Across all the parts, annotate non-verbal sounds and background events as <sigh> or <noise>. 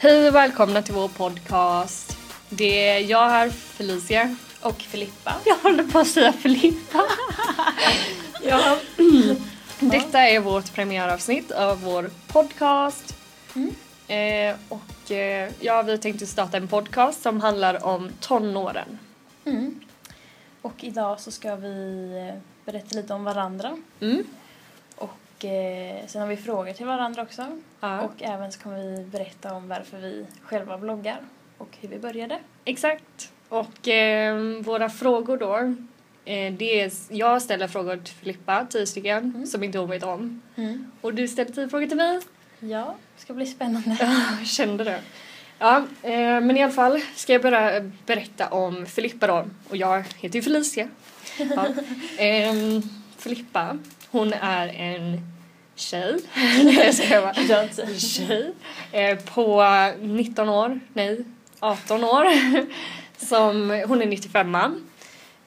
Hej och välkomna till vår podcast. Det är jag här, Felicia. Och Filippa. Jag håller på att säga Filippa. <laughs> ja. <clears throat> Detta är vårt premiäravsnitt av vår podcast. Mm. Eh, och eh, ja, vi tänkte starta en podcast som handlar om tonåren. Mm. Och idag så ska vi eh, berätta lite om varandra. Mm. Och eh, sen har vi frågor till varandra också. Ja. Och även så kommer vi berätta om varför vi själva bloggar och hur vi började. Exakt. Och eh, våra frågor då. Eh, det är, jag ställer frågor till Filippa, tio stycken, Mm. som inte hon vet om. Och du ställer tio frågor till mig. Ja, det ska bli spännande. Jag kände det. Ja, eh, men i alla fall ska jag börja berätta om Filippa då. Och jag heter ju Felicia. Ja. <laughs> Ehm, Filippa, hon är en tjej. Nej, jag bara. Tjej. Eh, på 19 år, nej 18 år. Som, hon är 95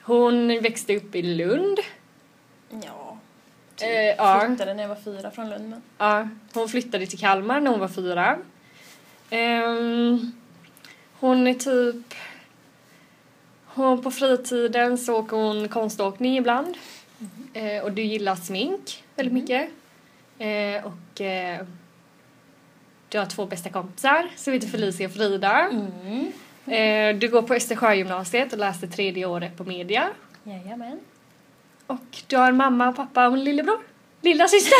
Hon växte upp i Lund. Ja. Typ. Eh, ja. Flyttade när jag var fyra från Lund. Men... Ja, hon flyttade till Kalmar när hon var fyra. Ehm, hon är typ... Hon, på fritiden så åker hon konståkning ibland. Eh, och du gillar smink väldigt Mhm. mycket. Eh, och eh, du har två bästa kompisar som heter Felicia och Frida. Mm. Eh, du går på Östersjögymnasiet och läser tredje året på media. Jajamän. Och du har en mamma, och pappa och en lillebror. Lilla syster.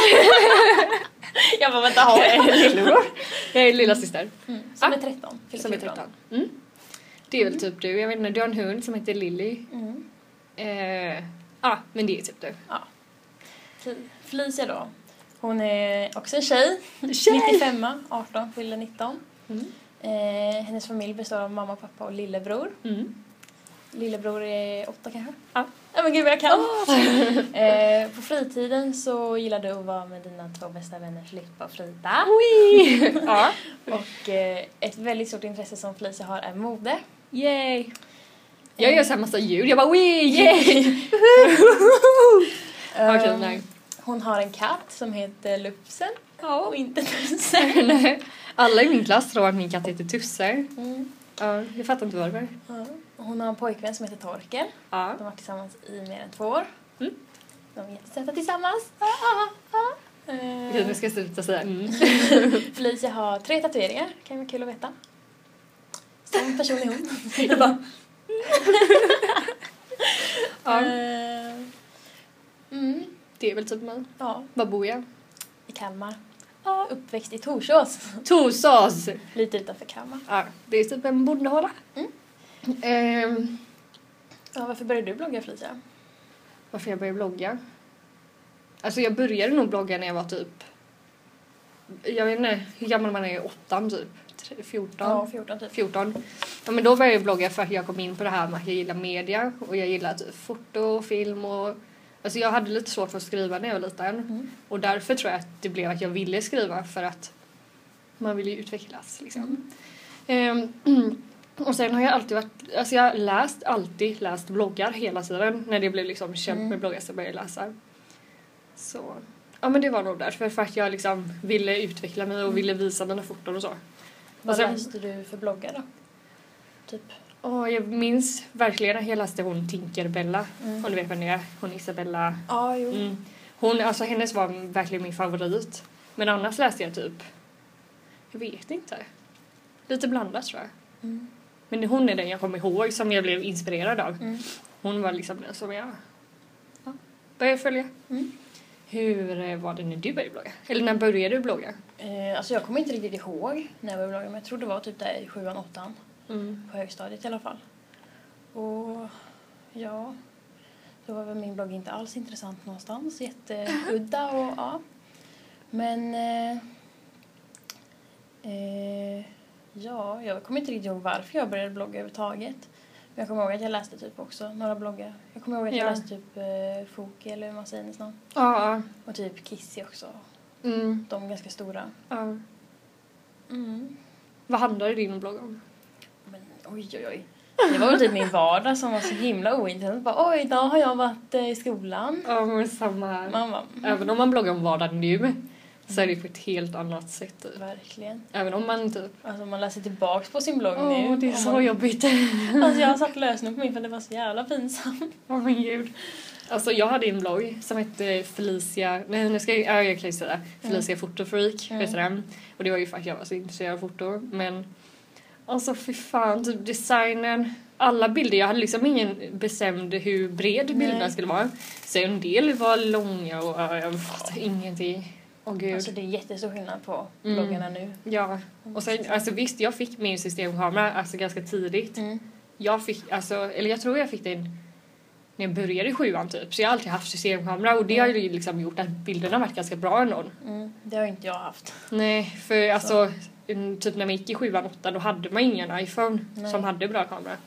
<laughs> Jag bara vänta, har Jag är <laughs> lillebror. Jag är lilla syster. Mm. Som Ah. är 13. fyller Som är 14. 13. Mm. Det är väl typ du. Jag vet inte, du har en hund som heter Lilly. Mm. Eh, ja, men det är typ du. Ja. Felicia då. Hon är också en tjej. Tjej! 95, 18, fyller 19. Mm. Eh, hennes familj består av mamma, pappa och lillebror. Mm. Lillebror är åtta kanske? Ja. Ja men gud vad jag kan! <laughs> eh, på fritiden så gillar du att vara med dina två bästa vänner Filippa och Frida. <laughs> Ja. Och eh, ett väldigt stort intresse som Felicia har är mode. Yay! Jag gör så här massa ljud. Jag bara wee! Yay! <laughs> Ehm, nej. Hon har en katt som heter Lupsen Ja. och inte <laughs> Tusse. Alla i min klass tror att min katt heter Tusse. Mm. Ja, jag fattar inte varför. Ja. Hon har en pojkvän som heter Torkel. Ja. De har varit tillsammans i mer än två år. Mm. De är jättesöta tillsammans. Ah, ah, ah. Eh, Okej, nu ska jag sluta säga mm. <laughs> Felicia har tre tatueringar, kan vara kul att veta. Som person är hon. Jag bara... <laughs> ja, Eh, mm, det är väl typ mig. ja, Var bor jag? i Kalmar. Uppväxt i Torsås, <laughs> Torsås! lite utanför Kalmar. Ja, det är typ en bondehåla. Mm. Ehm, Ja, varför började du blogga Felicia? varför jag började blogga? Alltså jag började nog blogga när jag var typ... Jag vet inte hur gammal man är, åttan typ? Tre- 14? Ja, 14 typ. 14. Ja men då började jag blogga för att jag kom in på det här med att jag gillar media och jag gillar typ foto, film och... Alltså jag hade lite svårt för att skriva när jag var liten. Mm. Och därför tror jag att det blev att jag ville skriva för att man vill ju utvecklas liksom. Mm. Ehm, <clears throat> och sen har jag alltid varit, alltså jag har läst, alltid läst bloggar hela tiden. När det blev liksom känt Mm. med bloggar så började jag läsa. Så, ja men det var nog därför, för att jag liksom ville utveckla mig och Mm. ville visa mina foton och så. Vad sen- läste du för bloggar då? Typ? Och jag minns verkligen att jag läste hon Tinkerbella, Mm. om du vet vem det är, hon Isabella. Ja, jo. Mm. Hon, alltså hennes var verkligen min favorit. Men annars läste jag typ, jag vet inte. Lite blandat tror jag. Mm. Men hon är den jag kommer ihåg som jag blev inspirerad av. Mm. Hon var liksom den som jag ja, började följa. Mm. Hur eh, var det när du började blogga? Eller när började du blogga? Eh, alltså jag kommer inte riktigt ihåg när jag började blogga men jag tror det var typ där i sjuan, åttan. Mm. På högstadiet i alla fall. Och ja, då var väl min blogg inte alls intressant någonstans. Jätteudda och <laughs> ja. Men eh, eh, ja, jag kommer inte riktigt ihåg varför jag började blogga överhuvudtaget. Jag kommer ihåg att jag läste typ också några bloggar. Jag kommer ihåg att Ja. jag läste typ eh, Foki eller hur man säger hennes namn. Ja. Och typ Kissy också. Mm. De är ganska stora. ja. Mm. Vad handlade din blogg om? Men oj, oj, oj. Det var väl typ min vardag som var så himla ointressant. Bara, oj, idag har jag varit eh, i skolan. Ja, men samma här. Man bara, Även om man bloggar om vardagen nu så är det på ett helt annat sätt. Typ. Verkligen. Även om man typ... Alltså man läser tillbaks på sin blogg Åh, nu. det är så man, jobbigt. Alltså jag har satt <laughs> lösning på min för det var så jävla pinsamt. Åh men gud. Alltså jag hade en blogg som hette Felicia, nej nu ska jag, ja, jag kan ju säga Felicia Fotofreak Mm. heter den. Och det var ju för att jag var så intresserad av foto men alltså fy fan, typ designen, alla bilder, jag hade liksom ingen bestämd hur bred bilderna Nej. skulle vara. Så en del var långa och ja, jag fattar ingenting. Åh gud. Alltså det är jättestor skillnad på Mm. bloggarna nu. ja, och sen alltså visst jag fick min systemkamera alltså ganska tidigt. Mm. Jag fick, alltså, eller jag tror jag fick den när jag började i sjuan typ. Så jag har alltid haft systemkamera och det har ju liksom gjort att bilderna varit ganska bra ändå. Mm. Det har inte jag haft. Nej, för alltså en- typ när man gick i sjuan, åttan då hade man ingen iPhone Nej. som hade bra kamera.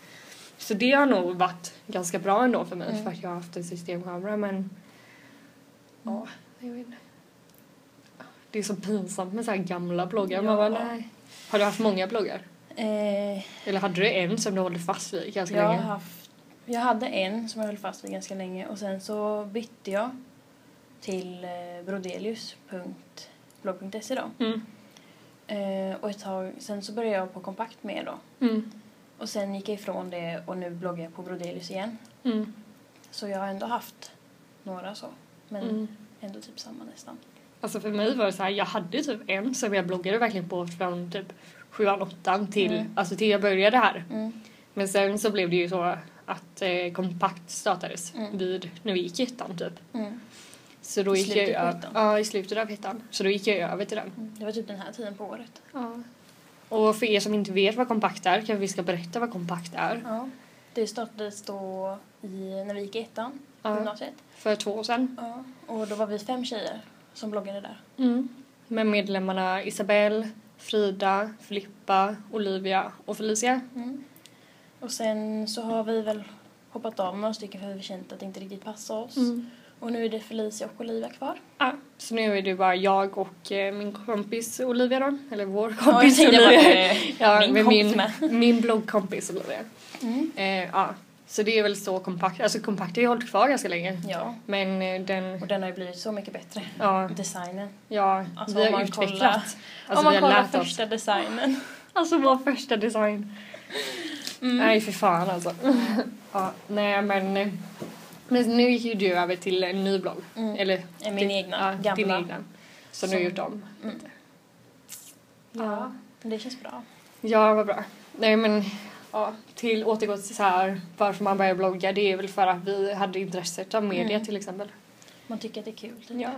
Så det har nog varit ganska bra ändå för mig Mm. för att jag har haft en systemkamera men ja, jag vet inte. Det är så pinsamt med så här gamla bloggar. Man Ja. bara, nej. Har du haft många bloggar? Eh, Eller hade du en som du håller fast vid ganska jag, har länge? haft, jag hade en som jag höll fast vid ganska länge och sen så bytte jag till eh, brodelius.blogg.se då. Mm. Eh, och ett tag, sen så började jag på kompakt med då. Mm. Och sen gick jag ifrån det och nu bloggar jag på Brodelius igen. Mm. Så jag har ändå haft några så. Men Mm. ändå typ samma nästan. Alltså för mig var det så här, jag hade typ en som jag bloggade verkligen på från typ sjuan, åttan till, Mm. alltså till jag började här. Mm. Men sen så blev det ju så att eh, kompakt startades Mm. vid, när vi gick i ettan typ. Mm. Så då I gick jag slutet ju på ja i slutet av ettan. Så då gick jag över till den. Mm. Det var typ den här tiden på året. Ja. Och för er som inte vet vad kompakt är kanske vi ska berätta vad kompakt är. Ja. Det startades då i, när vi gick i ettan på Ja, gymnasiet. för två år sedan. Ja. Och då var vi fem tjejer som bloggade där. Mm. Med medlemmarna Isabelle, Frida, Filippa, Olivia och Felicia. Mm. Och sen så har vi väl hoppat av några stycken för vi känt att det inte riktigt passade oss. Mm. Och nu är det Felicia och Olivia kvar. Ja, så nu är det bara jag och eh, min kompis Olivia då. Eller vår Ja, kompis bara, Olivia. eh, Ja, min kompis min, min bloggkompis Olivia. Mm. Eh, ja, så det är väl så kompakt. Alltså kompakt har ju hållit kvar ganska länge. Ja, Men eh, den, och den har ju blivit så mycket bättre. ja, Designen. ja Alltså, vi har utvecklat. kollar- Alltså Om man kollar oss. första designen. <laughs> Alltså vår första design. Mm. Nej för fan alltså. ja, nej men. eh, Men nu gick ju du över till en ny blogg. Mm. Eller Min din- egna, ja, gamla. Din egna. Som du har Som- gjort om. Mm. Ja, det känns bra. Ja, vad bra. Nej men, ja, till återgå till så här, varför man börjar blogga, det är väl för att vi hade intresset av media Mm. till exempel. Man tycker att det är kul. Typ. Ja.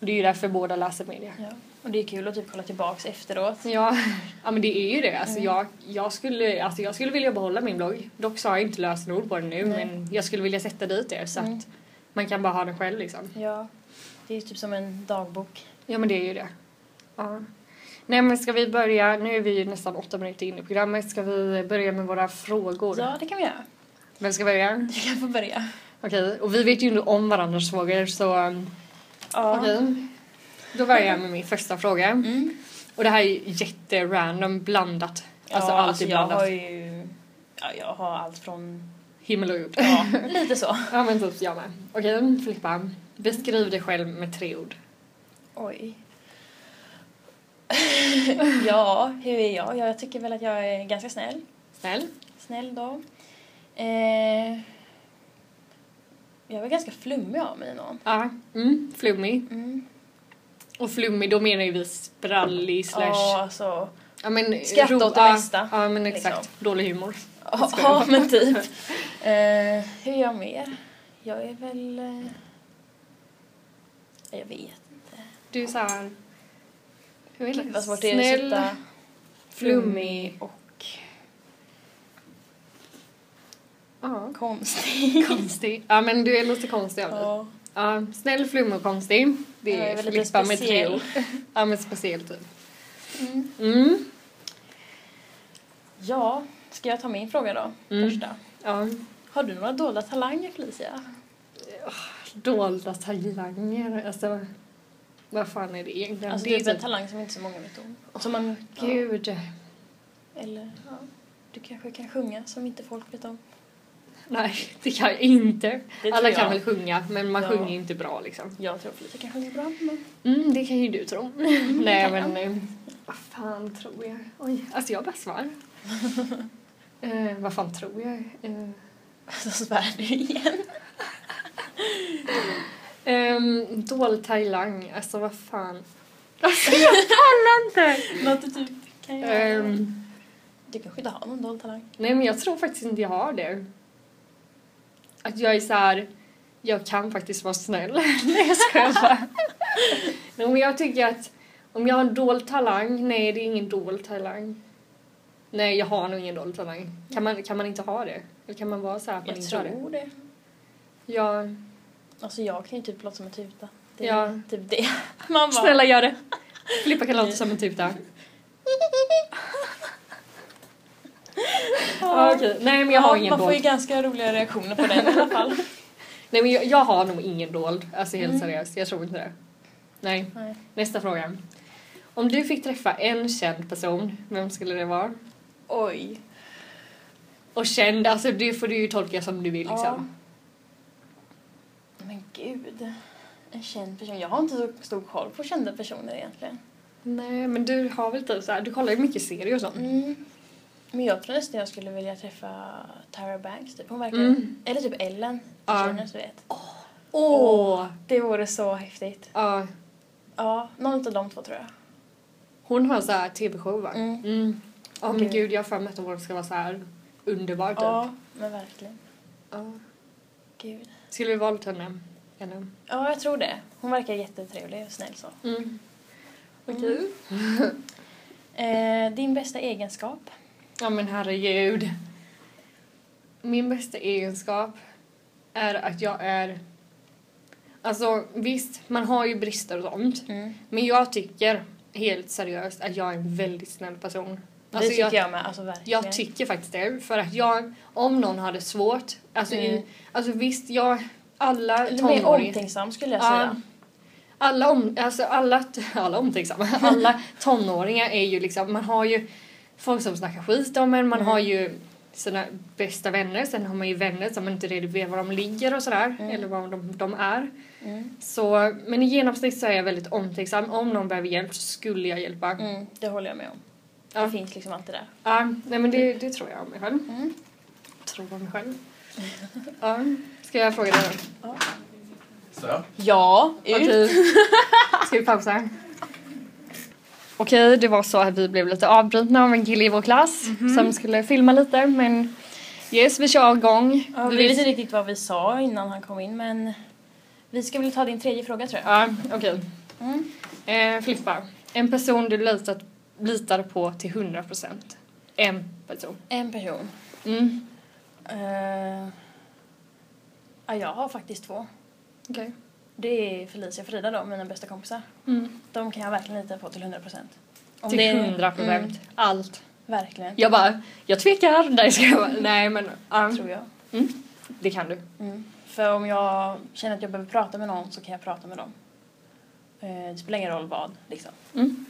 Och det är ju därför båda läser media. Ja. Och det är kul att typ kolla tillbaks efteråt. Ja, ja men det är ju det. Alltså, Mm. jag, jag, skulle, alltså, jag skulle vilja behålla min blogg. Dock så har jag inte lösenord på den nu Nej. men jag skulle vilja sätta dit det så Mm. att man kan bara ha den själv liksom. Ja, det är typ som en dagbok. Ja men det är ju det. Ja. Nej men ska vi börja, nu är vi ju nästan åtta minuter in i programmet, ska vi börja med våra frågor? Ja, det kan vi göra. Vem ska börja? Du kan få börja. Okej, och vi vet ju inte om varandras frågor så um, Ja. okej. Då börjar jag med min första fråga. Mm. Och det här är jätterandom blandat. Alltså ja, allt alltså är jag blandat. har ju... Ja, jag har allt från... Himmel och jord. Ja, lite så. <laughs> Ja men typ jag med. Okej, Filippa. Beskriv dig själv med tre ord. Oj. <laughs> ja, hur är jag? Jag tycker väl att jag är ganska snäll. Snäll. Snäll då. Eh, jag är väl ganska flummig av mig någon. Ja. Mm, flummig. Mm. Och flummig då menar ju vi sprallig slash... Ja, alltså. Ja, men, Skratta åt det mesta, Ja men exakt. liksom. Dålig humor. Ja, ja, men typ. <laughs> Eh, hur är jag mer? Jag är väl... Eh, jag vet inte. Du är såhär... Gud det? vad svårt är att Snäll, sitta flummig och... Ja. konstig. <laughs> Konstig. Ja men du är lite konstig av dig. Ja. Ja, snäll, flummig och konstig. Det Jag är Filippa med tre. Ja men speciell typ. Mm. Mm. ja, ska jag ta min fråga då? Mm. Första. Ja. Har du några dolda talanger Felicia? Dolda talanger. Alltså, vad fan är det egentligen? Alltså det är är en typ... talang som inte så många vet om. Som man, Gud. Eller ja, du kanske kan sjunga som inte folk vet om. Nej, det kan jag inte. Alla jag. kan väl sjunga, men man Ja. sjunger ju inte bra liksom. Jag tror Felicia kan sjunga bra. Men... Mm, det kan ju du tro. Nej, kan men eh, vad fan tror jag? Oj, alltså jag bara svär. <laughs> eh, vad fan tror jag? Eh, Så svär du igen. <laughs> Um, dålig talang, alltså vad fan. Alltså jag pallar inte! Något du typ kan. Ehm, Du kanske inte har någon dold talang. nej men jag tror faktiskt inte jag har det. Att jag är så här, jag kan faktiskt vara snäll. <laughs> nej jag skojar bara. nej, men jag tycker att om jag har en dold talang, nej det är ingen dold talang. Nej jag har nog ingen dold talang. Kan man, kan man inte ha det? Eller kan man vara så här att man Jag inte har det? tror det. Ja, Alltså jag kan ju typ låta som en tuta. Det är Ja. typ det. <laughs> Man bara... snälla gör det. Filippa kan låta som en där. <laughs> Ja, Okej, nej men jag har Ja, ingen Man får ju dold. ganska roliga reaktioner på den i alla <laughs> fall. Nej men jag, jag har nog ingen dold. Alltså helt Mm. seriöst, jag tror inte det. Nej. Nej. Nästa fråga. Om du fick träffa en känd person, vem skulle det vara? Oj. Och känd, alltså det får du ju tolka som du vill liksom. Men gud. En känd person. Jag har inte så stor koll på kända personer egentligen. Nej men du har väl typ såhär, du kollar ju mycket serier och sånt. Mm. Men jag tror nästan jag skulle vilja träffa Tyra Banks typ. Hon verkar... Mm. Eller typ Ellen. Ja. Ja. du vet. Åh! Det vore så häftigt. Ja, Ja, någon av de två tror jag. hon har såhär tv-show va? Mm. Mm. Ja men Okej. gud jag har för mig att hon ska vara så här underbar typ. Ja, men verkligen. Ja. Gud. Skulle vi valt henne? Eller? Ja, jag tror det. Hon verkar jättetrevlig och snäll så. Mm. Okej. <laughs> Eh, din bästa egenskap? Ja men herregud. Min bästa egenskap är att jag är... Alltså visst, man har ju brister och sånt. Mm. Men jag tycker helt seriöst att jag är en väldigt snäll person. Det Alltså, tycker jag, jag, med. Alltså jag tycker faktiskt det. För att jag, om någon hade svårt, alltså, Mm. i, alltså visst, jag, alla Lite mer tonåringar... omtänksam skulle jag Ja. säga. Alla, om, alltså alla, <laughs> alla omtänksamma, <laughs> alla tonåringar är ju liksom, man har ju folk som snackar skit om en, man Mm. har ju sina bästa vänner, sen har man ju vänner som man inte riktigt vet var de ligger och sådär, Mm. eller var de, de är. Mm. Så, men i genomsnitt så är jag väldigt omtänksam, om någon behöver hjälp så skulle jag hjälpa. Mm, det håller jag med om. Ja. Det finns liksom alltid där. Ja, nej men det, det tror jag om mig själv. Mm. Tror om mig själv. Ja, ska jag fråga dig då? Så. Ja, ut. Okej. <laughs> Ska vi pausa? Okej, det var så att vi blev lite avbrutna av en kille i vår klass som skulle filma lite men yes, vi kör igång. Ja, Vi vet inte riktigt vad vi sa innan han kom in men vi ska väl ta din tredje fråga tror jag. Ja, okej. Mm. Eh, Filippa, en person du litat, litar på till 100%. En person. En person. Mm. Eh, ja, jag har faktiskt två. Okej. Det är Felicia och Frida då, mina bästa kompisar. Mm. De kan jag verkligen lita på till 100 procent. Till 100%. Mm, Allt. verkligen, Jag bara, jag tvekar. Nej, ska jag bara, nej men ja, tror jag. det kan du. Mm. För om jag känner att jag behöver prata med någon så kan jag prata med dem. Eh, det spelar ingen roll vad, liksom. Mm.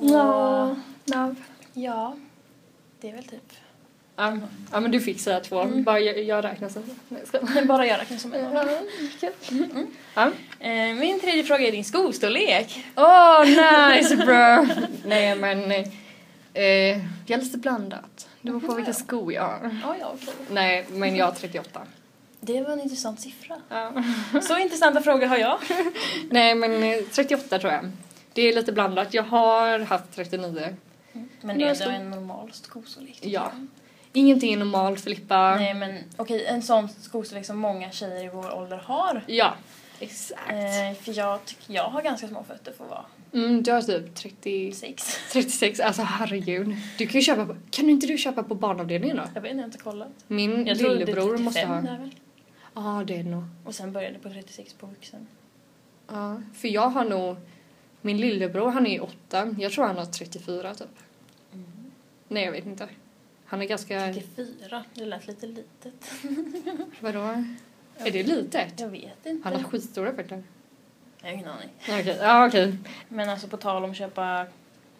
Ja, ja. ja, det är väl typ. Ja, ja men du fick säga två. Mm. Bara jag, jag räknar sen. Nej, jag skojar. <laughs> Bara göra kan som en. Ja. Eh, min tredje fråga är din skostorlek. Åh, nice bro! <laughs> Nej men, eh, jag är lite blandat. Det beror på vilka skor jag har. Ja, ja, okej. Nej, men jag har 38. Det var en intressant siffra. Ja. Så intressanta frågor har jag. <laughs> Nej men eh, 38 tror jag. Det är lite blandat. Jag har haft 39. Men Jag är det en normal skostorlek? Ja. jag? Ingenting är normalt Filippa. Nej men okej, en sån skostorlek som många tjejer i vår ålder har. Ja, exakt. Eh, för jag tycker jag har ganska små fötter för att vara Mm, du har typ 30, sex. <laughs> 36. Alltså herregud. Du kan ju köpa på, kan inte du köpa på barnavdelningen då? Jag vet inte, jag har inte kollat. Min Jag tror det är lillebror 35 måste ha. där väl. Ja, det är nog. Och sen började på 36 på vuxen. Ja, för jag har nog... Min lillebror, han är åtta. Jag tror han har 34 typ. Nej, jag vet inte. Han är ganska... 34, det lät lite litet. <laughs> Vadå? Är det litet? Jag vet inte. Han har skitstora fötter. Jag har ingen aning. Okej, ja okej. Men alltså på tal om att köpa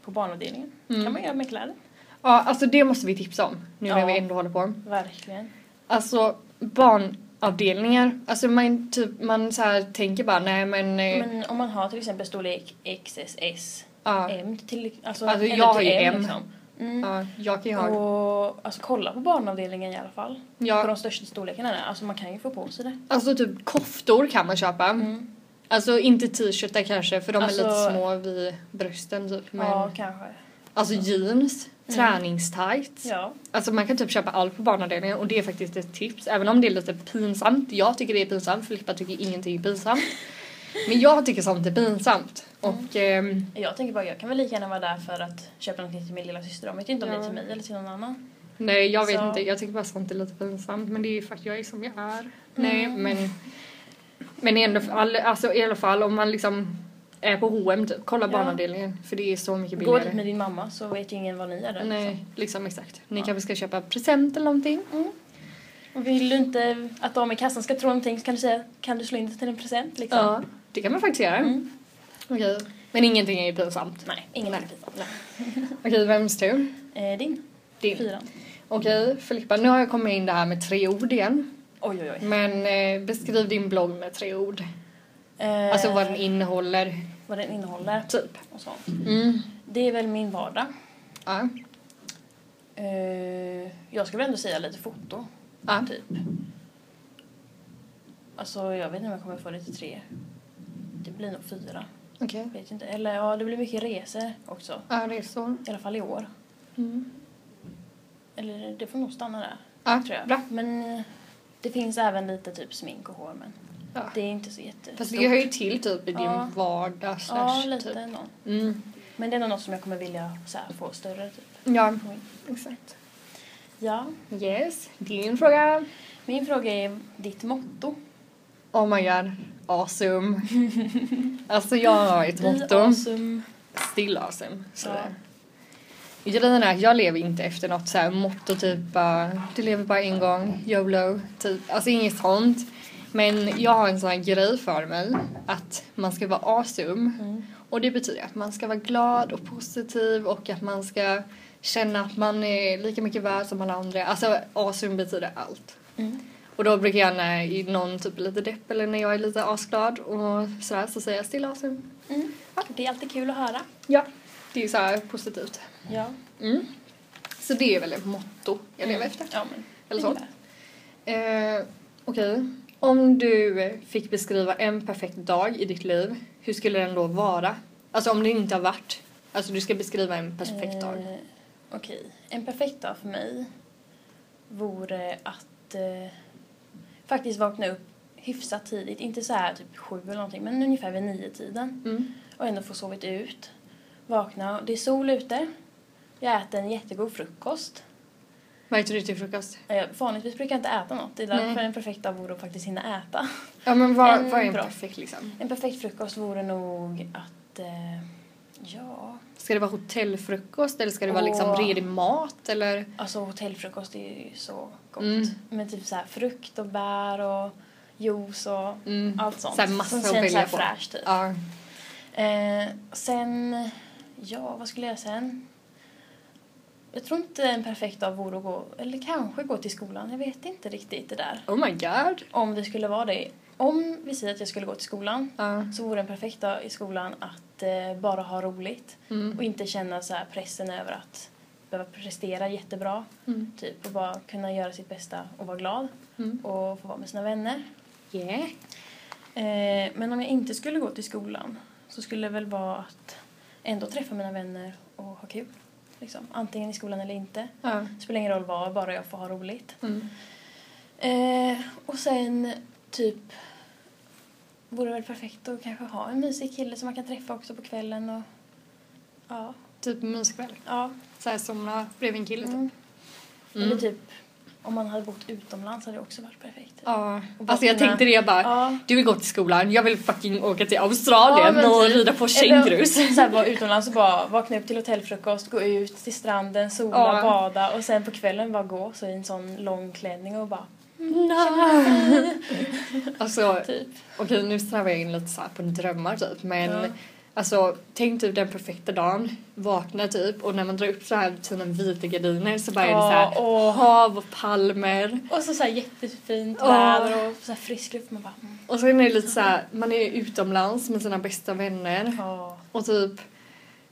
på barnavdelningen. Mm. kan man göra med kläder. Ja, alltså det måste vi tipsa om. Nu när Ja. vi ändå håller på. Verkligen. Alltså barnavdelningar, alltså man typ, man så här tänker bara nej men, eh, Men om man har till exempel storlek XSS, ja, M till, alltså, Alltså, jag har till ju M. Liksom. Mm. ja, jag kan ju ha, Och alltså kolla på barnavdelningen i alla fall. På ja, de största storlekarna. Alltså man kan ju få på sig det. alltså typ koftor kan man köpa. Mm. Alltså inte t-shirtar kanske för de är lite Alltså- små vid brösten typ. Men Ja, kanske. alltså jeans, Mm. Träningstights. Ja. Alltså man kan typ köpa allt på barnavdelningen och det är faktiskt ett tips. Även om det är lite pinsamt. Jag tycker det är pinsamt, Filippa tycker ingenting är pinsamt. <laughs> Men jag tycker sånt är pinsamt. Och ehm, Jag tänker bara, jag kan väl lika gärna vara där för att köpa någonting till min lilla syster. De vet ju inte om det Ja. är till mig eller till någon annan. nej jag vet Så- inte, jag tycker bara sånt är lite pinsamt. Men det är ju för att jag är som jag är. Nej men men fall, alltså, i alla fall om man liksom är på H&M typ, kolla Ja. barnavdelningen. För det är så mycket Gå billigare. dit med din mamma så vet ju ingen vad ni är där. Nej, liksom. liksom exakt. Ni Ja. kanske ska köpa present eller någonting. Och vill du inte att de i kassan ska tro någonting så kan du säga, kan du slå in det till en present liksom? Ja, det kan man faktiskt göra. Mm. Okej. Men ingenting är ju pinsamt. Nej, ingen Nej. är pinsamt. <laughs> Okej, vems tur? Eh, din? Din. Fyran. Okej, Filippa, nu har jag kommit in det här med tre ord igen. Oj, oj, oj. Men eh, beskriv din blogg med tre ord. Eh, Alltså vad den innehåller, vad den innehåller typ. och sånt. Mm. Det är väl min vardag. Ja. Eh, jag skulle ändå säga lite foto, Ja. typ. Alltså jag vet inte om jag kommer få det till tre. Det blir nog fyra. Okej. Vet inte. Eller ja, det blir mycket resor också. Ja, så. I alla fall i år. Mm. Eller det får nog stanna där, Ja, tror jag. bra. Men eh, det finns även lite typ smink och hår, men Ja. det är inte så jättestort. Fast det hör ju till typ i din Ja. vardag Ja, slash lite typ. Mm. Men det är nog något som jag kommer vilja så här, få större typ. Ja, exakt. Ja. Yes, din fråga. Min fråga är ditt motto. Oh my god, awesome. <laughs> alltså jag har ett motto. awesome. Still awesome. Så. Ja. Grejen är att jag lever inte efter något så här motto typ bara, du lever bara en gång, YOLO, typ. Alltså inget sånt. Men jag har en sån här grej för mig att man ska vara awesome. Mm. Och det betyder att man ska vara glad och positiv och att man ska känna att man är lika mycket värd som alla andra. Alltså awesome betyder allt. Mm. Och då brukar jag när i någon typ lite depp eller när jag är lite asglad och sådär så säger jag still awesome. Mm. Det är alltid kul att höra. Ja, det är så här positivt. Ja. Mm. Så det är väl ett motto jag lever efter. Ja, men Eller så. Eh, Okej. Om du fick beskriva en perfekt dag i ditt liv, hur skulle den då vara? Alltså om det inte har varit. Alltså du ska beskriva en perfekt dag. Eh, Okej. En perfekt dag för mig vore att eh, faktiskt vakna upp hyfsat tidigt. Inte så här typ sju eller någonting, men ungefär vid nio tiden Mm. Och ändå få sovit ut. Vakna, det är sol ute. Jag äter en jättegod frukost. Vad äter du till frukost? Eh, vanligtvis brukar jag inte äta något. Det är därför en perfekt dag vore att faktiskt hinna äta. Ja men vad, En vad är en perfekt liksom? En perfekt frukost vore nog att, eh, ja, Ska det vara hotellfrukost eller ska det vara liksom redig mat eller? alltså hotellfrukost är ju så gott. Mm. Med typ så här frukt och bär och juice och Mm. allt sånt. Så här massa Som känns så välja här på. fräscht typ. Ja. Eh, sen, ja vad skulle jag göra sen? Jag tror inte en perfekt dag vore att gå, eller kanske gå till skolan. Jag vet inte riktigt det där. Oh my god. Om det skulle vara det. Om vi säger att jag skulle gå till skolan Ja. så vore en perfekt dag i skolan att eh, bara ha roligt. Mm. Och inte känna så pressen över att behöva prestera jättebra. Mm. Typ och bara kunna göra sitt bästa och vara glad. Mm. Och få vara med sina vänner. Yeah. Eh, men om jag inte skulle gå till skolan så skulle det väl vara att ändå träffa mina vänner och ha kul. Liksom. Antingen i skolan eller inte. Ja. Spelar ingen roll var, bara jag får ha roligt. Mm. Eh, och sen typ vore det väl perfekt att kanske ha en mysig kille som man kan träffa också på kvällen och ja. Typ myskväll. ja. Såhär somna bredvid en kille typ. Mm. Mm. Eller typ om man hade bott utomlands hade det också varit perfekt. Ja. Alltså jag tänkte det jag bara, Ja. du vill gå till skolan, jag vill fucking åka till Australien Ja, och typ. rida på Eller kängurus. <laughs> här, vara utomlands och bara vakna upp till hotellfrukost, gå ut till stranden, sola, Ja. bada och sen på kvällen bara gå så i en sån lång klänning och bara <laughs> Alltså, typ. okej nu strävar jag in lite så på drömmar typ men Ja. Alltså tänk typ den perfekta dagen. Vakna typ och när man drar upp så här sina vita gardiner så bara är det så här åh. hav och palmer. Och så, så här jättefint Åh. väder och så här frisk luft. Man bara... Mm. Och sen är det lite så här, man är utomlands med sina bästa vänner Ja. och typ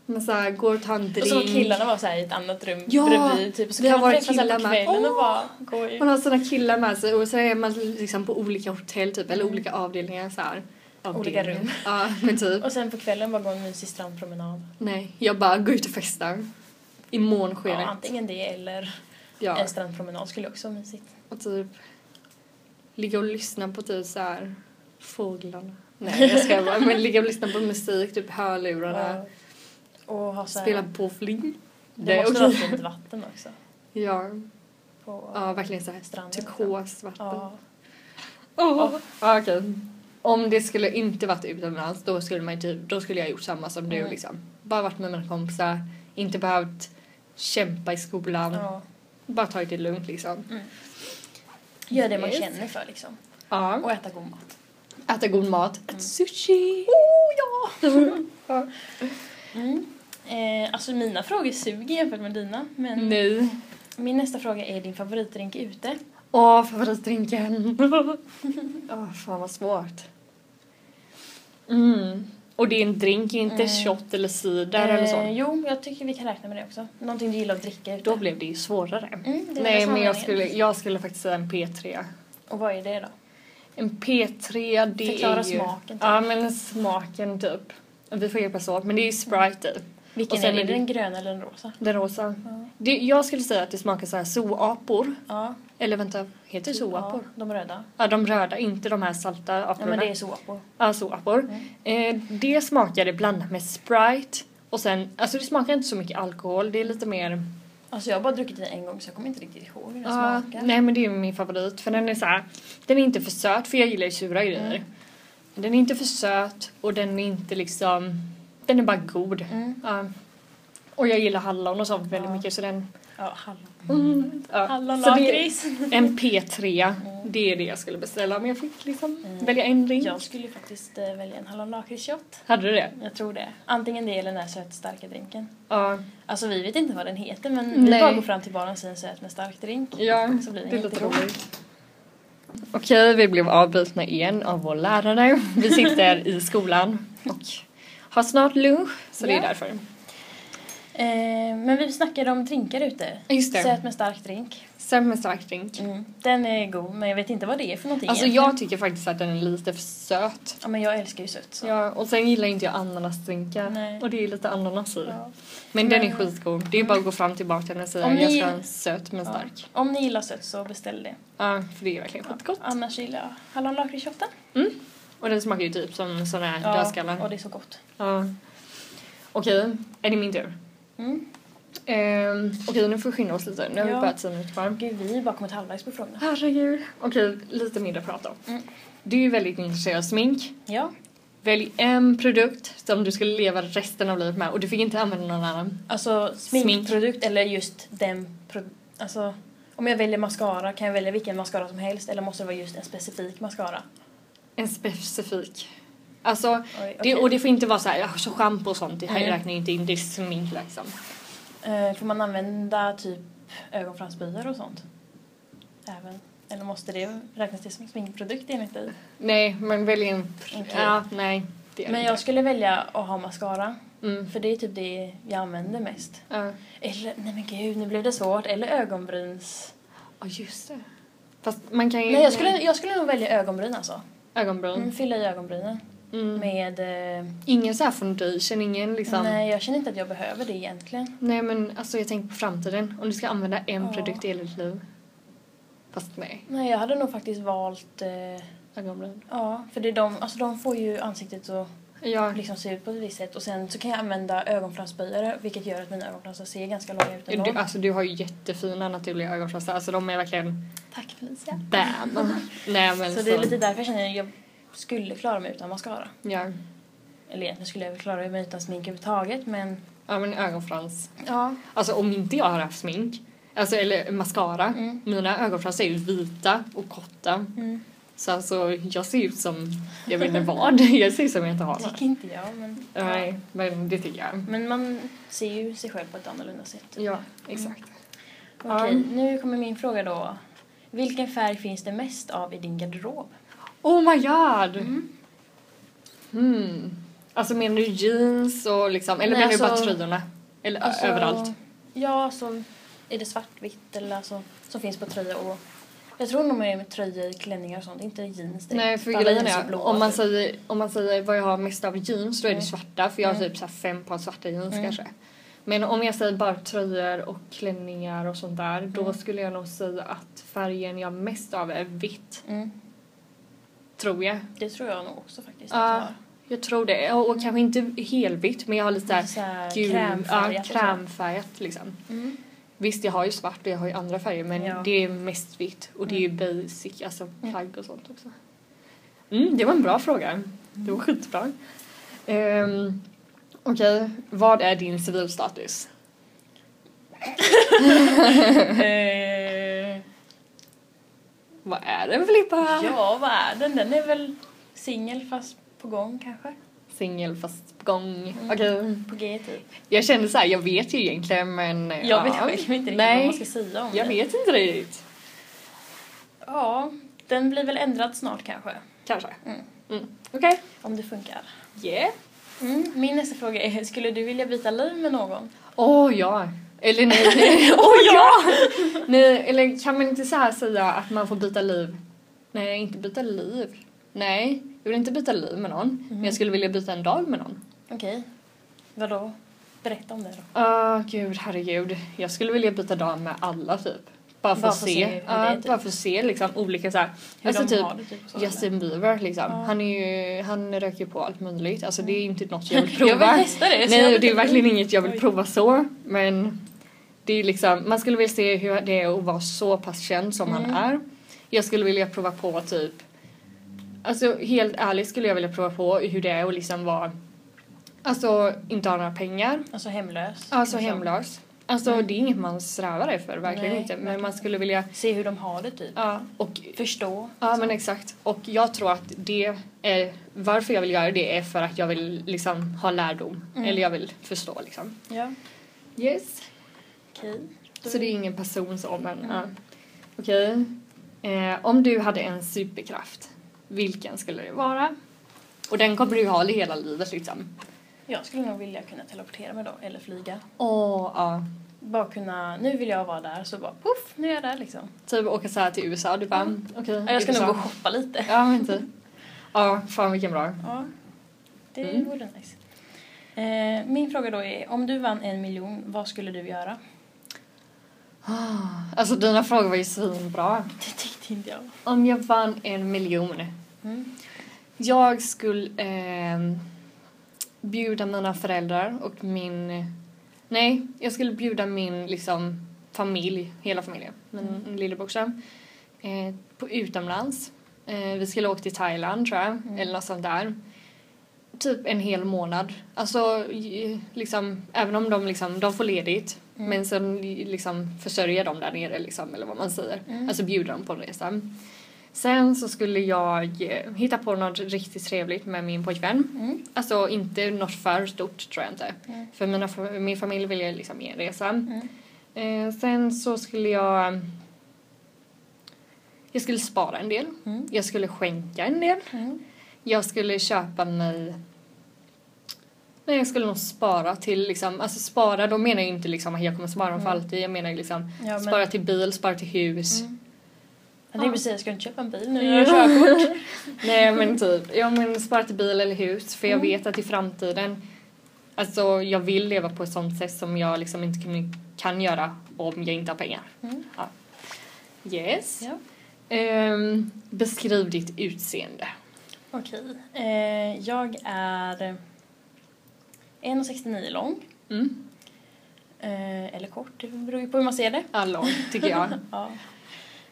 man så här går och tar en drink. Och så var killarna var så här i ett annat rum Ja, bredvid. Typ. Och så vi kan har man varit träffas killar på med. kvällen och Åh. bara gå ut. Man har sina killar med sig och så är man liksom på olika hotell typ eller Mm. olika avdelningar så här. Olika Avdelningar. rum. <laughs> Ja men typ. Och sen på kvällen bara gå en mysig strandpromenad. Nej, jag bara går ut och festar. I månskenet. Ja, antingen det eller Ja. en strandpromenad skulle också vara mysigt. Och typ ligga och lyssna på typ så här fåglarna. Nej jag <laughs> ska bara men ligga och lyssna på musik, typ hörlurarna. Och ha så här, Spela bowling. Det, är måste vara fint vatten också. <laughs> Ja, På, ja verkligen så här stranden. turkosvatten. Ja. Åh. Ja, okej. Om det skulle inte varit utomlands då skulle man typ, då skulle jag gjort samma som du Mm. liksom. Bara varit med mina kompisar, inte behövt kämpa i skolan, ja. bara tagit det lugnt liksom. Gör det man Yes. känner för liksom. Ja. Och äta god mat. Äta god mat, Mm. sushi. Oh ja! <laughs> ja. Mm. Eh, alltså mina frågor suger jämfört med dina. Men Nu. min nästa fråga är din favoritdrink ute. Åh, favoritdrinken. <laughs> Åh, fan vad svårt. Mm. Och det är en drink, inte Mm. shot eller cider eller så. Jo, jag tycker vi kan räkna med det också. Någonting du gillar att dricka ute. Då blev det ju svårare. Mm, det är Nej, men jag är skulle, jag skulle faktiskt säga en P3. Och vad är det då? En P3, det Förklara är ju... smaken, typ. Ja, men smaken typ. Vi får hjälpas åt, men det är ju Sprite i. Vilken Och sen är det? är det- Den gröna eller den rosa? Den rosa. Ja. Det, jag skulle säga att det smakar så här zoapor. Ja. Eller vänta, heter det zoapor? Ja, de röda. Ja, de röda, inte de här salta Ja, aporna. men det är såpor. Ja, zoapor. Mm. Eh, det smakade blandat med Sprite. Och sen, alltså det smakar inte så mycket alkohol, det är lite mer... Alltså jag har bara druckit den en gång så jag kommer inte riktigt ihåg hur den Ja, smakar. nej men det är min favorit för den är så här, den är inte för söt för jag gillar ju sura grejer. Mm. Den är inte för söt och den är inte liksom, den är bara god. Mm. Ja. Och jag gillar hallon och sånt väldigt Ja. mycket så den... Ja, hallon. Mm, ja. Hallon lakrits. En P3, Mm. det är det jag skulle beställa om jag fick liksom Mm. välja en drink. Jag skulle faktiskt eh, välja en hallon lakrits-shot. Hade du det? Jag tror det. Antingen det eller den här sötstarka drinken. Ja. Alltså vi vet inte vad den heter men vi Nej. bara går fram till baren och säger söt med stark drink. Ja, Så blir den det jättegod. roligt. Okej, vi blev avbrutna igen av vår lärare. Vi sitter i skolan <laughs> och har snart lunch, så det är därför. Eh, men vi snackade om drinkar ute. Just det. Söt med stark drink. Sen med stark drink. Mm. Den är god men jag vet inte vad det är för någonting Alltså egentligen. jag tycker faktiskt att den är lite för söt. Ja men jag älskar ju sött så. Ja, och sen gillar inte jag ananasdrinkar. Nej. Och det är lite ananas i. Ja. Men den är skitgod. Det är bara att gå fram till bartendern och säga Om jag ni- ska ha en söt men stark. Om ni gillar sött så beställ det. Ja, för det är verkligen skitgott. Annars gillar jag hallon lakritsshotten. Och den smakar ju typ som sådana här Ja, dödskallar. och det är så gott. Ja. Okej, är det min tur? Mm. Ehm, Okej, nu får vi skynda oss lite. Nu har vi Ja. bara tio minuter kvar. Gud, vi har bara kommit halvvägs på frågorna. Herregud. Okej, lite mindre prat då. Mm. Du är ju väldigt intresserad av smink. Ja. Välj en produkt som du skulle leva resten av livet med och du fick inte använda någon annan. Alltså Smink. sminkprodukt eller just den Alltså om jag väljer mascara kan jag välja vilken mascara som helst eller måste det vara just en specifik mascara? En specifik. Alltså, Oj, det, okej. och det får inte vara så här, så schampo och sånt, det här Mm. räknar inte in, det är smink liksom. Eh, får man använda typ ögonfransbyar och sånt? Även? Eller måste det räknas till som sminkprodukt enligt dig? Nej, men välj en... Okej. Ja, nej. Det Men det jag inte. skulle välja att ha mascara. Mm. För det är typ det jag använder mest. Ja. Eller, nej men gud, nu blev det svårt. Eller ögonbryns... Ja, just det. Fast man kan ju... Nej, jag skulle, jag skulle nog välja ögonbryn alltså. Ögonbryn. Mm, fylla i ögonbrynen. Mm. Med... Eh, Ingen så här foundation, ingen liksom... Nej, jag känner inte att jag behöver det egentligen. Nej men alltså jag tänker på framtiden. Om du ska använda en Ja. produkt i hela ditt liv. Fast nej, Nej, jag hade nog faktiskt valt... Eh, ögonbryn. ja, för det är de, alltså de får ju ansiktet att Ja, liksom se ut på ett visst sätt. Och sen så kan jag använda ögonfransböjare vilket gör att mina ögonfransar ser ganska långa ut ändå. du, alltså du har ju jättefina naturliga ögonfransar. Alltså de är verkligen Tack Felicia. bam. <laughs> nej men Så det är lite därför jag känner att jag skulle klara mig utan mascara. Ja. Eller egentligen skulle jag väl klara mig utan smink överhuvudtaget men... ja men ögonfrans. Ja. Alltså om inte jag har haft smink. Alltså eller mascara. Mm. Mina ögonfransar är ju vita och korta. Mm. Så alltså, jag ser ut som, jag vet inte vad, <laughs> jag ser ut som jag inte har något. Tycker inte jag, men... Nej, men det tycker jag. Men man ser ju sig själv på ett annorlunda sätt. Ja, exakt. Okej, Ja. nu kommer min fråga då. Vilken färg finns det mest av i din garderob? Oh my god! Mm. Hmm. Alltså menar du jeans och liksom, eller menar du bara alltså- tröjorna? Eller Alltså, överallt? Ja, så är det svartvitt eller alltså, som finns på tröja och jag tror nog mer med tröjor, klänningar och sånt, inte jeans. direkt. Nej, för grejen är, om man, typ. säger, om man säger vad jag har mest av jeans, då är det Mm. svarta. För jag har Mm. typ så fem par svarta jeans Mm. kanske. Men om jag säger bara tröjor och klänningar och sånt där, då Mm. skulle jag nog säga att färgen jag har mest av är vitt. Mm, Tror jag. det tror jag nog också faktiskt. Ja, att Jag tror det. Och, och kanske inte helvitt, men jag har lite såhär Så gul, krämfärgat ja, krämfärgat liksom. Mm. Visst, jag har ju svart och jag har ju andra färger men Ja. det är mest vitt och det är ju basic, alltså Mm. plagg och sånt också. Mm, det var en bra fråga. Det var skitbra. Um, Okej, vad är din civilstatus? <laughs> Eh, Vad är den Filippa? ja, vad är den? Den är väl singel fast på gång kanske? Singel fast på gång. Mm. Okej. På G typ. Jag kände så här, jag vet ju egentligen men... Jag vet ja. själv inte riktigt Nej, vad man ska säga om jag det. vet inte riktigt. Ja, den blir väl ändrad snart kanske. Kanske. Mm. Mm. Okej. Om det funkar. Yeah. Mm. Min nästa fråga är, skulle du vilja byta liv med någon? Åh ja. Eller nej. <laughs> nej. Åh ja! Nej, eller kan man inte så här säga att man får byta liv? Nej, inte byta liv. Nej, jag vill inte byta liv med någon. Men jag skulle vilja byta en dag med någon. Okej. Vadå? Berätta om det då. Åh gud, herregud. Jag skulle vilja byta dag med alla typ. Bara för att se. Ja, är, typ. Bara för att se liksom olika så här. Hur Alltså typ det typ Justin Bieber liksom. Ja. Han är ju, han röker ju på allt möjligt. Alltså det är inte något jag vill <laughs> Jag prova. vill testa det. jag Nej, det är verkligen inget jag vill prova så. Men det är liksom, man skulle vilja se hur det är att vara så pass känd som Mm. han är. Jag skulle vilja prova på typ, alltså helt ärligt skulle jag vilja prova på hur det är att liksom vara, alltså inte ha några pengar, Alltså hemlös. alltså liksom. hemlös. Alltså Mm. det är inget man strävar efter, verkligen Nej, inte. Men verkligen man skulle vilja, Se hur de har det typ. ja, och Förstå. Ja men exakt. Och jag tror att det är, varför jag vill göra det är för att jag vill liksom ha lärdom. Mm. Eller jag vill förstå liksom. Ja, Yes. okej. Då- Så det är ingen person så men Mm. ja. Okej. Eh, om du hade en superkraft, vilken skulle det vara? Och den kommer du ju ha i hela livet liksom. Jag skulle nog vilja kunna teleportera mig då, eller flyga. Åh, ja. Bara kunna, nu vill jag vara där, så bara poff, nu är jag där liksom. Typ åka så här till USA, du bara Mm. okej. Ja, jag ska USA. nog gå och shoppa lite. Ja men typ. Ja, fan vilken bra. Ja, det Mm. vore nice. Eh, min fråga då är, om du vann en miljon, vad skulle du göra? Alltså dina frågor var ju svinbra. Det tyckte inte jag. Om jag vann en miljon. Mm. Jag skulle ehm, bjuda mina föräldrar och min... Nej, jag skulle bjuda min liksom, familj, hela familjen, min Mm. lillebrorsa, eh, på utomlands. Eh, vi skulle åka till Thailand tror jag, Mm. eller något sånt där. Typ en hel månad. Alltså, liksom, även om de, liksom, de får ledigt, Mm. men sen liksom försörja dem där nere, liksom, eller vad man säger. Mm. Alltså bjuda dem på en resa. Sen så skulle jag eh, hitta på något riktigt trevligt med min pojkvän. Mm. Alltså inte något för stort tror jag inte. Mm. För mina, min familj vill jag liksom ge en resa. Mm. Eh, sen så skulle jag... Jag skulle spara en del. Mm. Jag skulle skänka en del. Mm. Jag skulle köpa mig... Nej, jag skulle nog spara till liksom... Alltså spara, då menar jag inte liksom att jag kommer spara dem för Mm. alltid. Jag menar liksom Ja, men- spara till bil, spara till hus. Jag tänkte precis, ska du inte köpa en bil nu Ja. när du har körkort? <laughs> Nej men typ, ja men spara till bil eller hus för jag Mm. vet att i framtiden Alltså jag vill leva på ett sånt sätt som jag liksom inte kan, kan göra om jag inte har pengar. Mm. Yes. Ja. Ehm, beskriv ditt utseende. Okej. Eh, jag är 1,69 lång. Mm. Eh, eller kort, det beror ju på hur man ser det. Ja, lång tycker jag. <laughs> Ja.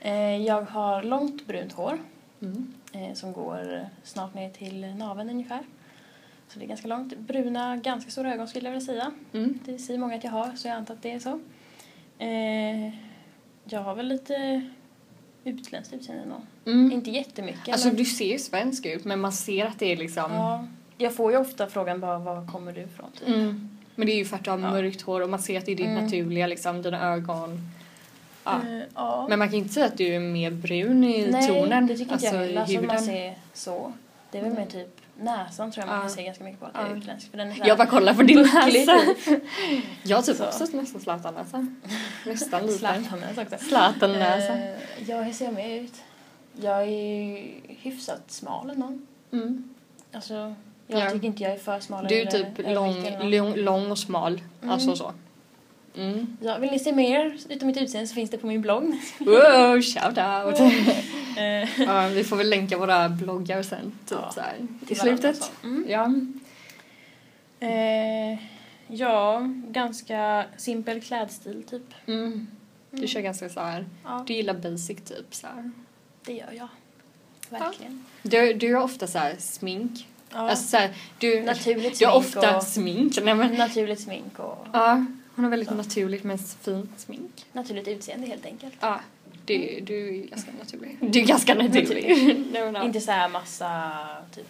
Eh, jag har långt brunt hår Mm. eh, som går snart ner till naveln ungefär. Så det är ganska långt. Bruna, ganska stora ögon skulle jag vilja säga. Mm. Det säger många att jag har, så jag antar att det är så. Eh, jag har väl lite utländskt utseende ändå. Mm. Inte jättemycket. Alltså men, du ser ju svensk ut men man ser att det är liksom... ja, jag får ju ofta frågan bara var kommer du ifrån? Typ. Mm. Men det är ju för att du har mörkt hår och man ser att det är ditt Mm. naturliga liksom, dina ögon. Ja. Eh, ja. Men man kan inte säga att du är mer brun i Nej, tonen. det tycker inte alltså jag heller. Alltså, man ser så. Det är väl mer typ näsan tror jag man Ja. kan se ganska mycket på att det Ja. är utländsk. För den är Jag bara kollar på din näsa. <laughs> Jag har typ Så. också nästan Zlatan-näsa. Nästan lite. Zlatan-näsa också. Zlatan-näsa. Eh, ja, hur ser jag mer ut? Jag är ju hyfsat smal ändå. Mm. Alltså, jag Ja. tycker inte jag är för smal Du är typ lång, lång, lång och smal. Mm. Alltså så. Mm. Ja, vill ni se mer utav mitt utseende så finns det på min blogg. Wow, shout out! <laughs> Eh, ja, vi får väl länka våra bloggar sen, typ Ja, så här, i slutet. Mm. Ja. Eh, ja, ganska simpel klädstil typ. Mm. Du Mm. kör ganska så här. Ja, du gillar basic typ så här. det gör jag. Verkligen. Du, du har ofta så här smink. Ja. Alltså så här, du, naturligt du har smink ofta och smink. Nej, men, naturligt smink och ja, hon har väldigt Så. naturligt men fint smink. naturligt utseende helt enkelt. Ja, du, du är ganska naturlig. Du är ganska naturlig. <laughs> Men, ja. <laughs> Inte så här massa typ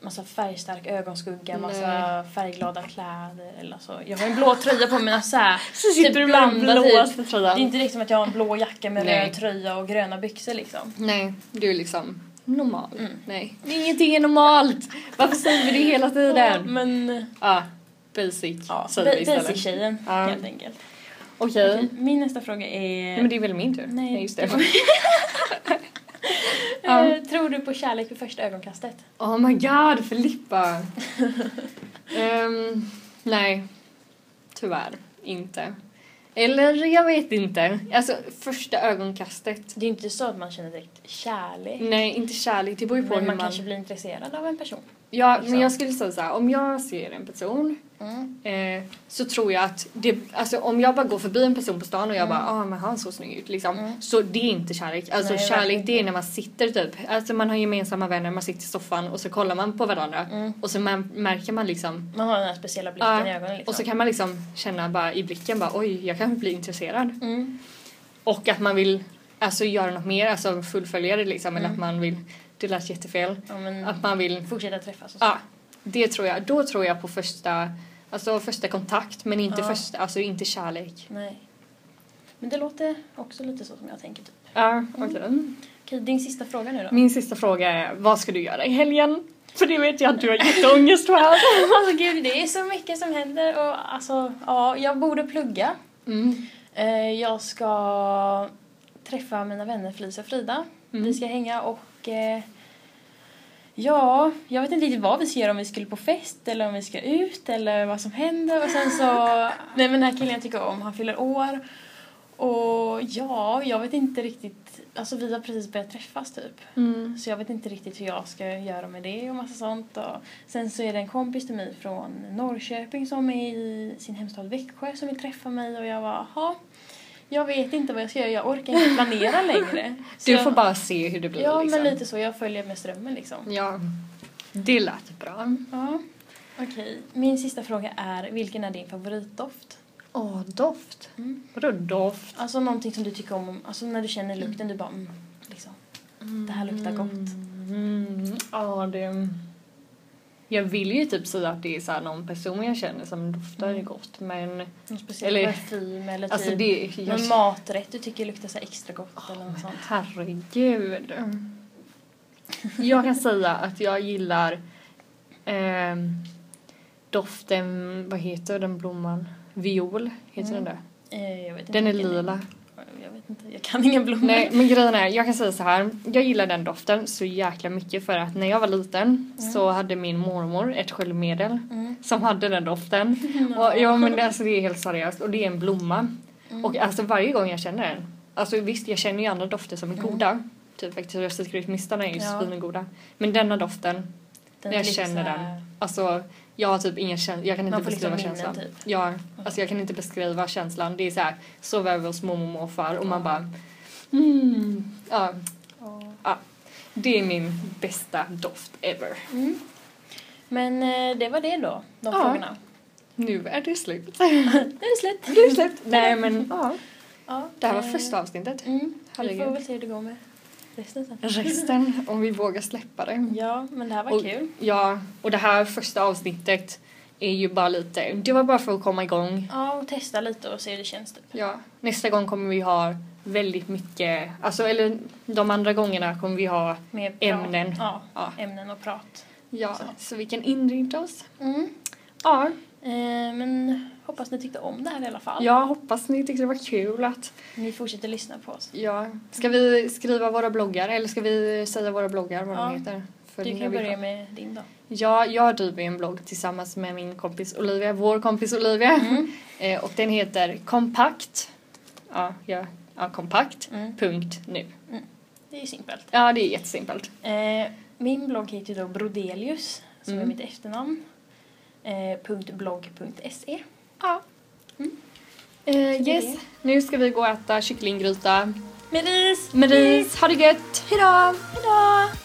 massa färgstark ögonskugga, massa Nej. färgglada kläder eller så. Jag har en blå tröja på mig så här. <laughs> Så sitter Typ du blandad typ. Det är inte liksom att jag har en blå jacka med Nej. röd tröja och gröna byxor liksom. Nej, du är liksom normal. Mm. Nej, ingenting är normalt. Varför säger vi det hela tiden? Men Ja, basic ja, istället. basic-tjejen Ja. helt enkelt. Okej. Okej, Min nästa fråga är... Nej, men det är väl min tur? Nej, just det <laughs> <laughs> Ja. Eh, Tror du på kärlek vid första ögonkastet? Oh my god, Filippa! <laughs> Ehm, nej, tyvärr inte. Eller jag vet inte. Alltså första ögonkastet. Det är inte så att man känner direkt kärlek. Nej, inte kärlek. Det beror ju på Men hur man, man... kanske blir intresserad av en person. Ja, liksom. men jag skulle säga så här. Om jag ser en person Mm. eh, så tror jag att det, alltså om jag bara går förbi en person på stan och jag Mm. bara ah men han såg snygg ut liksom. Mm. Så det är inte kärlek. Alltså Nej, kärlek det är när man sitter typ, alltså man har gemensamma vänner, man sitter i soffan och så kollar man på varandra Mm. och så man, märker man liksom Man har den här speciella blicken Ja, i ögonen liksom. och så kan man liksom känna bara i blicken bara oj jag kanske blir intresserad. Mm. Och att man vill alltså göra något mer, alltså fullfölja det liksom eller Mm. att man vill, det lät jättefel, Ja, att man vill fortsätta träffas och så. Ja, det tror jag. Då tror jag på första, alltså första kontakt men inte Ja. första, alltså inte kärlek. Nej. Men det låter också lite så som jag tänker typ. Ja, okej. Okej, din sista fråga nu då. Min sista fråga är, vad ska du göra i helgen? För det vet jag att du har jätteångest för. <laughs> alltså gud, det är så mycket som händer och alltså, ja, jag borde plugga. Mm. Eh, jag ska träffa mina vänner Felicia och Frida. Mm. Vi ska hänga och eh, ja, jag vet inte riktigt vad vi ska göra om vi skulle på fest eller om vi ska ut eller vad som händer och sen så, <laughs> nej men den här killen jag tycker om, han fyller år och ja, jag vet inte riktigt, alltså vi har precis börjat träffas typ. Mm. Så jag vet inte riktigt hur jag ska göra med det och massa sånt. Och sen så är det en kompis till mig från Norrköping som är i sin hemstad Växjö som vill träffa mig och jag var jaha, jag vet inte vad jag ska göra, jag orkar inte planera längre. Så Du jag, får bara se hur det blir Ja, liksom. men lite så. Jag följer med strömmen liksom. Ja, det lät bra. Ja. Okej, min sista fråga är vilken är din favoritdoft? Åh, doft. Mm. Vadå doft? Alltså någonting som du tycker om, alltså när du känner lukten du bara mm, liksom. Det här luktar gott. Mm. Ja, det... Jag vill ju typ säga att det är så någon person jag känner som doftar Mm. gott men Någon speciell Eller- parfym eller alltså typ det... Jag, någon maträtt du tycker luktar så extra gott eller något sånt. herregud. <laughs> Jag kan säga att jag gillar ehm, doften, vad heter den blomman? Viol, heter Mm. den där? Eh, Den är vilken det lila. Jag vet inte, jag kan inga blommor. Nej, men grejen är, jag kan säga så här. Jag gillar den doften så jäkla mycket för att när jag var liten Mm. så hade min mormor ett sköljmedel Mm. som hade den doften. <laughs> Och, ja men det, alltså, det är helt seriöst och det är en blomma. Mm. Och alltså varje gång jag känner den. Alltså visst jag känner ju andra dofter som är Mm. goda. Typ Victoria's Secret mistarna är ju Ja. svingoda. Men denna doften, Den när är jag känner den. Alltså jag har typ ingen känsla, jag kan inte liksom beskriva minnen, känslan. typ. Ja, alltså jag kan inte beskriva känslan. Det är så här, sova över hos mormor och morfar och man bara mm, ja, Ja. det är min bästa doft ever. Mm. Men eh, det var det då, de Ja. frågorna. Nu är det slut. <laughs> Nu är det slut. Det är slut. Nej men ja, Ja, det här var eh, första avsnittet. Mm. Vi får väl se hur det går med resten sen. Resten, om vi vågar släppa det. Ja, men det här var Och- kul. Ja, och det här första avsnittet är ju bara lite, det var bara för att komma igång. Ja, och testa lite och se hur det känns typ. Ja, nästa gång kommer vi ha väldigt mycket, alltså eller de andra gångerna kommer vi ha. Ämnen. Ja, ja, ämnen och prat. ja Så. så. vi kan inrikta oss. Mm. Ja, men hoppas ni tyckte om det här i alla fall. jag hoppas ni tyckte det var kul att, Ni fortsätter lyssna på oss. ja, ska vi skriva våra bloggar eller ska vi säga våra bloggar vad Ja, de heter? För Du kan börja med din då. Ja, jag driver en blogg tillsammans med min kompis Olivia, vår kompis Olivia. Mm. <laughs> Eh, och den heter kompakt, ja, ja, ja kompakt, Mm. punkt nu. Det är ju simpelt. Ja, det är jättesimpelt. Eh, min blogg heter då Brodelius, som är Mm. mitt efternamn. Eh, punkt .blogg.se. Ja. Mm. Eh, yes, nu ska vi gå och äta kycklinggryta Med ris! med ris. Ha det gött! Hejdå! Hejdå!